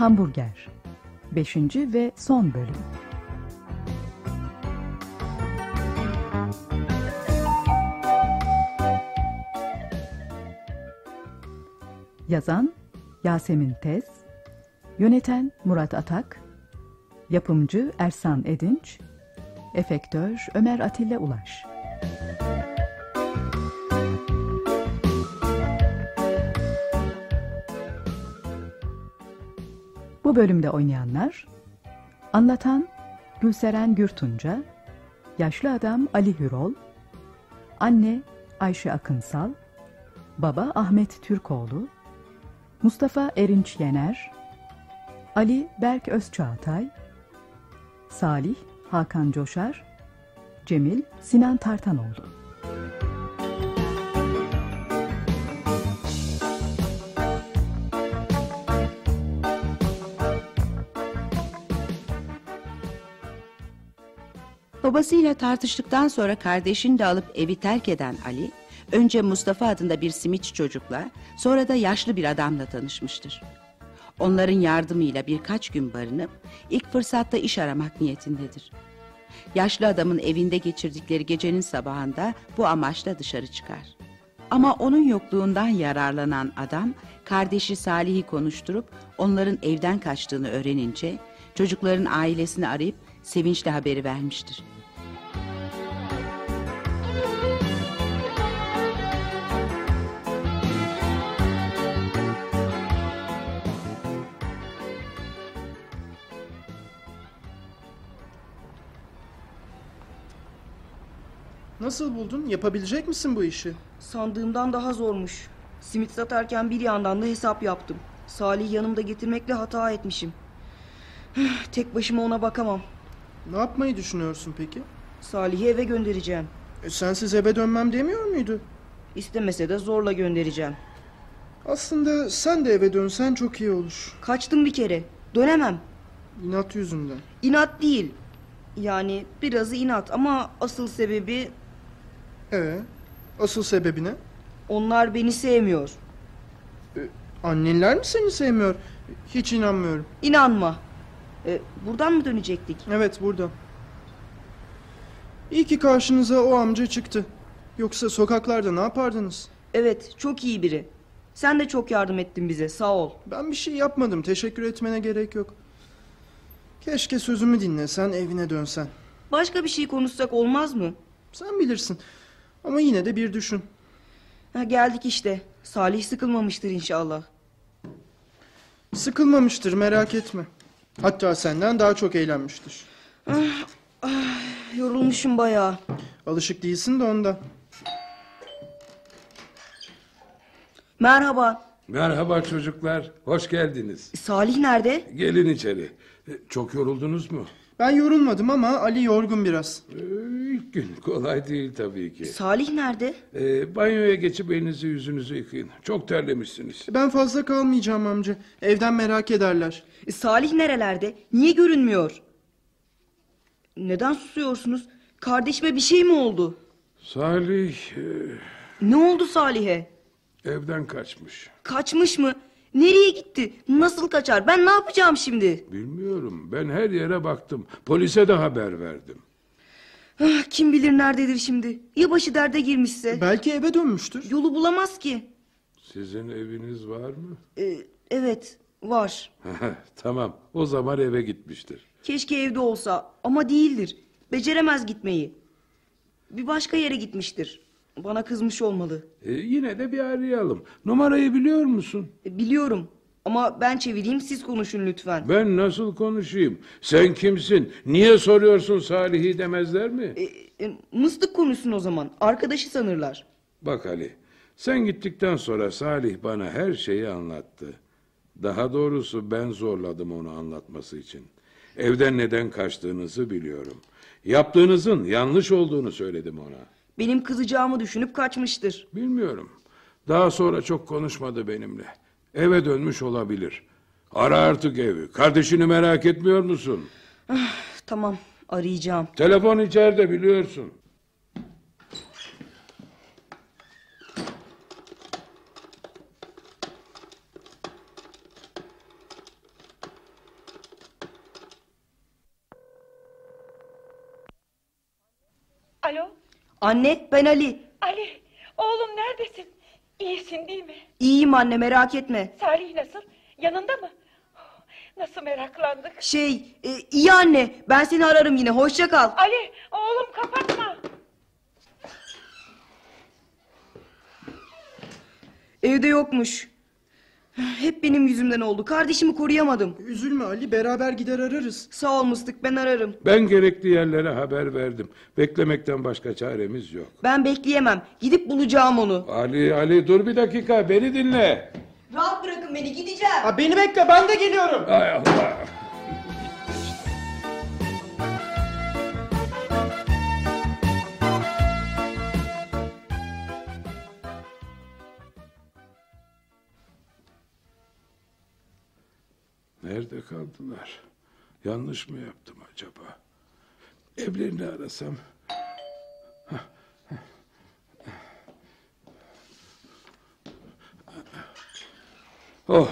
Hamburger. 5. ve son bölüm. Yazan Yasemin Tez. Yöneten Murat Atak. Yapımcı Ersan Edinç. Efektör Ömer Atilla Ulaş Bu bölümde oynayanlar Anlatan Gülseren Gürtunca Yaşlı adam Ali Hürol Anne Ayşe Akınsal Baba Ahmet Türkoğlu Mustafa Erinç Yener Ali Berk Özçağatay Salih Hakan Coşar Cemil Sinan Tartanoğlu Babasıyla tartıştıktan sonra kardeşini de alıp evi terk eden Ali, önce Mustafa adında bir simitçi çocukla, sonra da yaşlı bir adamla tanışmıştır. Onların yardımıyla birkaç gün barınıp ilk fırsatta iş aramak niyetindedir. Yaşlı adamın evinde geçirdikleri gecenin sabahında bu amaçla dışarı çıkar. Ama onun yokluğundan yararlanan adam kardeşi Salih'i konuşturup onların evden kaçtığını öğrenince çocukların ailesini arayıp sevinçli haberi vermiştir. Nasıl buldun? Yapabilecek misin bu işi? Sandığımdan daha zormuş. Simit satarken bir yandan da hesap yaptım. Salih yanımda getirmekle hata etmişim. Tek başıma ona bakamam. Ne yapmayı düşünüyorsun peki? Salih'i eve göndereceğim. E, sensiz eve dönmem demiyor muydu? İstemese de zorla göndereceğim. Aslında sen de eve dönsen çok iyi olur. Kaçtım bir kere. Dönemem. İnat yüzünden. İnat değil. Yani birazı inat ama asıl sebebi Ee, asıl sebebi ne? onlar beni sevmiyor. Annenler mi seni sevmiyor? Hiç inanmıyorum. İnanma. E, buradan mı dönecektik? Evet burada. İyi ki karşınıza o amca çıktı. Yoksa sokaklarda ne yapardınız? Evet, çok iyi biri. Sen de çok yardım ettin bize. Sağ ol. Ben bir şey yapmadım. Teşekkür etmene gerek yok. Keşke sözümü dinlesen, evine dönsen. Başka bir şey konuşsak olmaz mı? Sen bilirsin. Ama yine de bir düşün. Ha, geldik işte. Salih sıkılmamıştır inşallah. Sıkılmamıştır merak etme. Hatta senden daha çok eğlenmiştir. Yorulmuşum bayağı. Alışık değilsin de ondan. Merhaba. Merhaba çocuklar, hoş geldiniz. Salih nerede? Gelin içeri. Çok yoruldunuz mu? Ben yorulmadım ama Ali yorgun biraz. Ee, İlk gün kolay değil tabii ki. Salih nerede? Ee, banyoya geçip elinizi yüzünüzü yıkayın. Çok terlemişsiniz. Ben fazla kalmayacağım amca. Evden merak ederler. E, Salih nerelerde? Niye görünmüyor? Neden susuyorsunuz? Kardeşime bir şey mi oldu? Salih e, Ne oldu Salih'e? evden kaçmış. Kaçmış mı? Nereye gitti? Nasıl kaçar? Ben ne yapacağım şimdi? Bilmiyorum, ben her yere baktım. Polise de haber verdim. Ah, kim bilir nerededir şimdi? Ya başı derde girmişse? Belki eve dönmüştür. Yolu bulamaz ki. Sizin eviniz var mı? E, evet, var. tamam, o zaman eve gitmiştir. Keşke evde olsa ama değildir. Beceremez gitmeyi. Bir başka yere gitmiştir. Bana kızmış olmalı. Ee, yine de bir arayalım. Numarayı biliyor musun? E, Biliyorum ama ben çevireyim siz konuşun lütfen. Ben nasıl konuşayım? Sen kimsin? Niye soruyorsun Salih'i demezler mi? E, e, mıstık konuşsun o zaman. Arkadaşı sanırlar. Bak Ali, sen gittikten sonra Salih bana her şeyi anlattı. Daha doğrusu ben zorladım onu anlatması için. Evden neden kaçtığınızı biliyorum. Yaptığınızın yanlış olduğunu söyledim ona. Benim kızacağımı düşünüp kaçmıştır. Bilmiyorum. Daha sonra çok konuşmadı benimle. Eve dönmüş olabilir. Ara artık evi. Kardeşini merak etmiyor musun? Tamam arayacağım. Telefon içeride biliyorsun. Alo, Anne ben Ali. Ali, oğlum neredesin? İyisin değil mi? İyiyim anne merak etme. Salih nasıl? Yanında mı? Nasıl meraklandık? Şey e, iyi anne ben seni ararım yine hoşça kal. Ali, oğlum kapatma. Evde yokmuş. Hep benim yüzümden oldu. Kardeşimi koruyamadım. Üzülme Ali beraber gider ararız. Sağ ol Mıstık ben ararım. Ben gerekli yerlere haber verdim. Beklemekten başka çaremiz yok. Ben bekleyemem. Gidip bulacağım onu. Ali, Ali dur bir dakika beni dinle. Rahat bırakın beni gideceğim. Ha, beni bekle ben de geliyorum. Ay Allah. Nerede kaldılar? Yanlış mı yaptım acaba? Evlerini arasam. Oh,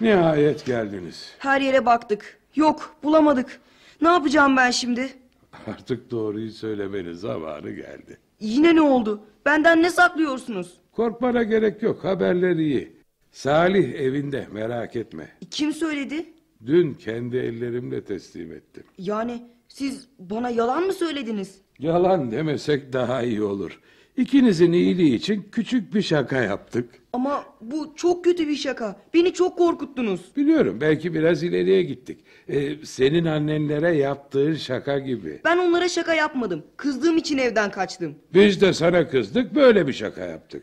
nihayet geldiniz. Her yere baktık. Yok bulamadık. Ne yapacağım ben şimdi? Artık doğruyu söylemenin zamanı geldi. Yine ne oldu? Benden ne saklıyorsunuz? Korkmana gerek yok, haberler iyi. Salih evinde, merak etme. Kim söyledi? Dün kendi ellerimle teslim ettim. Yani siz bana yalan mı söylediniz? Yalan demesek daha iyi olur. İkinizin iyiliği için küçük bir şaka yaptık. Ama bu çok kötü bir şaka. Beni çok korkuttunuz. Biliyorum belki biraz ileriye gittik. Ee, senin annenlere yaptığın şaka gibi. Ben onlara şaka yapmadım. Kızdığım için evden kaçtım. Biz de sana kızdık böyle bir şaka yaptık.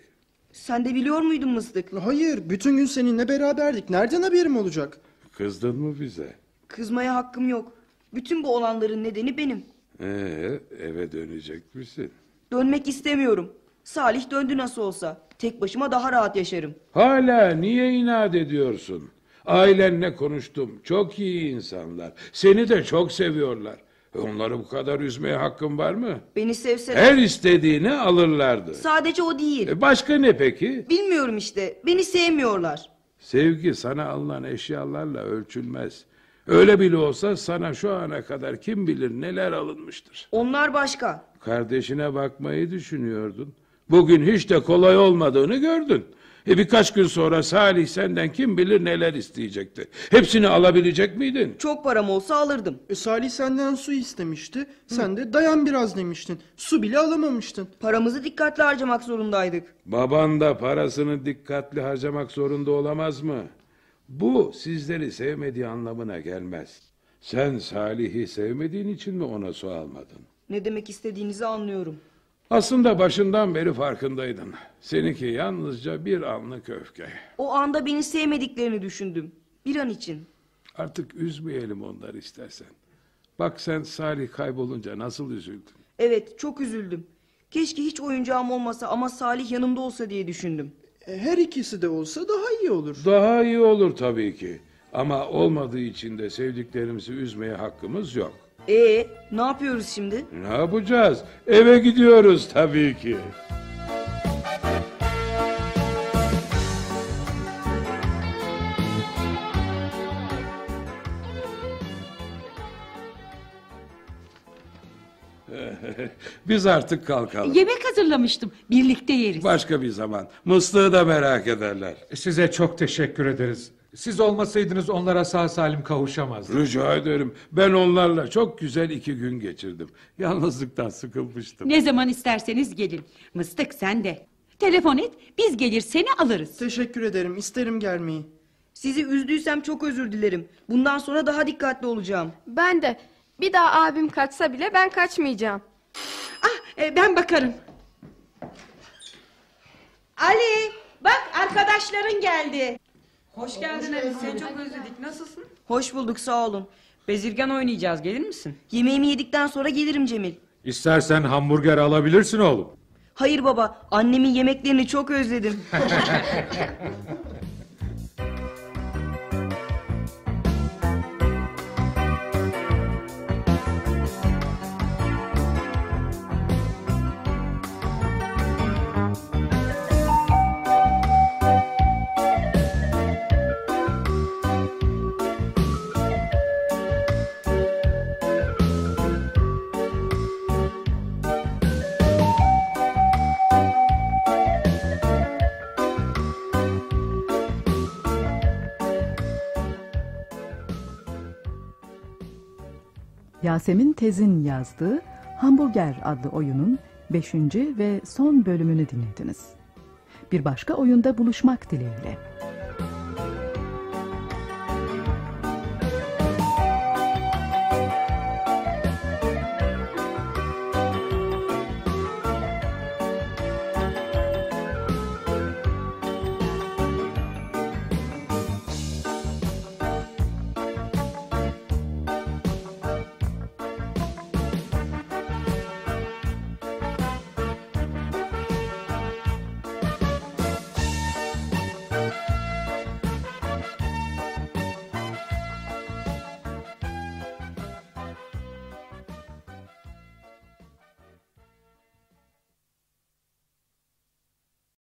Sen de biliyor muydun Mıstık? Hayır bütün gün seninle beraberdik. Nereden haberim olacak? Kızdın mı bize? Kızmaya hakkım yok. Bütün bu olanların nedeni benim. Ee, eve dönecek misin? Dönmek istemiyorum. Salih döndü nasıl olsa. Tek başıma daha rahat yaşarım. Hala niye inat ediyorsun? Ailenle konuştum. Çok iyi insanlar. Seni de çok seviyorlar. Onları bu kadar üzmeye hakkın var mı? Beni sevseler... Her istediğini alırlardı. Sadece o değil. E başka ne peki? Bilmiyorum işte. Beni sevmiyorlar. Sevgi sana alınan eşyalarla ölçülmez. Öyle bile olsa sana şu ana kadar kim bilir neler alınmıştır. Onlar başka. Kardeşine bakmayı düşünüyordun. Bugün hiç de kolay olmadığını gördün. E birkaç gün sonra Salih senden kim bilir neler isteyecekti. Hepsini alabilecek miydin? Çok param olsa alırdım. E, Salih senden su istemişti. Sen de dayan biraz demiştin. Su bile alamamıştın. Paramızı dikkatli harcamak zorundaydık. Baban da parasını dikkatli harcamak zorunda olamaz mı? Bu sizleri sevmediği anlamına gelmez. Sen Salih'i sevmediğin için mi ona su almadın? Ne demek istediğinizi anlıyorum. Aslında başından beri farkındaydın. Seninki yalnızca bir anlık öfke. O anda beni sevmediklerini düşündüm. Bir an için. Artık üzmeyelim onları istersen. Bak sen Salih kaybolunca nasıl üzüldün. Evet çok üzüldüm. Keşke hiç oyuncağım olmasa ama Salih yanımda olsa diye düşündüm. E, her ikisi de olsa daha iyi olur. Daha iyi olur tabii ki. Ama olmadığı için de sevdiklerimizi üzmeye hakkımız yok. Ee, ne yapıyoruz şimdi? Ne yapacağız? Eve gidiyoruz tabii ki. Biz artık kalkalım. Yemek hazırlamıştım. Birlikte yeriz. Başka bir zaman. Mıslığı da merak ederler. Size çok teşekkür ederiz. Siz olmasaydınız onlara sağ salim kavuşamazdık. Rica ederim. Ben onlarla çok güzel iki gün geçirdim. Yalnızlıktan sıkılmıştım. Ne zaman isterseniz gelin. Mıstık sen de. Telefon et, biz gelir seni alırız. Teşekkür ederim. isterim gelmeyi. Sizi üzdüysem çok özür dilerim. Bundan sonra daha dikkatli olacağım. Ben de. Bir daha abim kaçsa bile ben kaçmayacağım. Ah, e, ben bakarım. Ali bak arkadaşların geldi. Hoş geldin Ali. Seni çok özledik. Nasılsın? Hoş bulduk sağ olun. Bezirgan oynayacağız. Gelir misin? Yemeğimi yedikten sonra gelirim Cemil. İstersen hamburger alabilirsin oğlum. Hayır baba annemin yemeklerini çok özledim. Yasemin Tez'in yazdığı Hamburger adlı oyunun 5. ve son bölümünü dinlediniz. Bir başka oyunda buluşmak dileğiyle.